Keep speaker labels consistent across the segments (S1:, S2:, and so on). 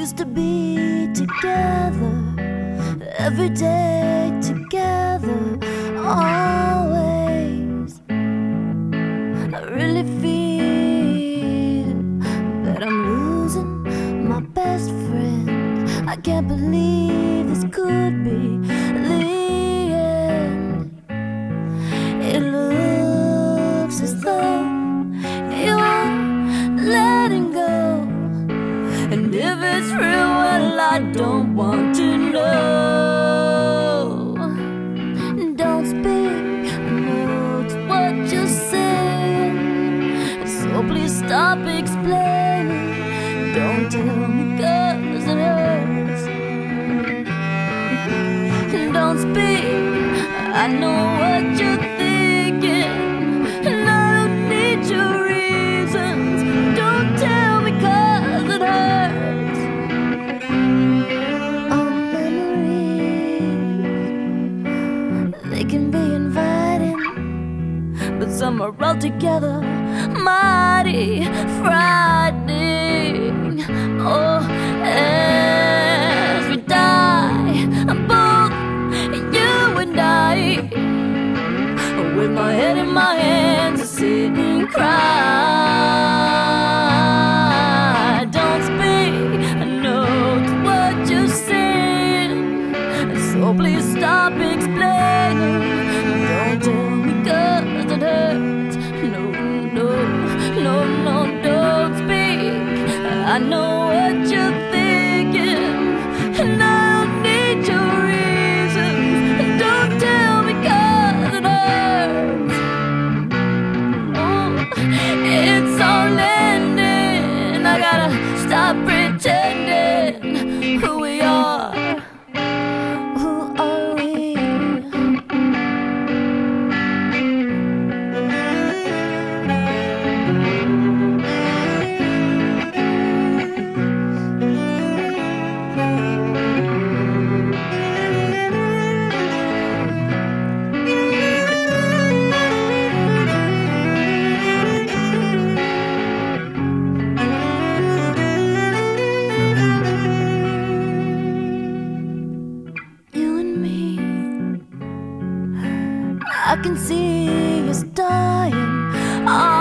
S1: used to be together every day together always. I really feel that I'm losing my best friend. I can't believe this could be please stop explaining. Don't tell me cause it hurts. Don't speak, I know what you're thinking. And I don't need your reasons. Don't tell it hurts. Our memories, they can be inviting, but some are altogether mighty frightening. Oh, as we die, both you and I with my head in my hands, I sit and cry. I know what you're thinking, and I don't need your reasons. Don't tell me 'cause it hurts. It's all ending. I gotta stop pretending who I can see us dying. Are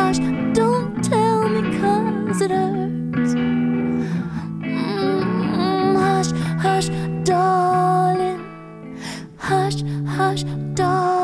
S1: Hush, Don't tell me, cause it hurts. Mm, hush, hush, darling. Hush, hush, darling.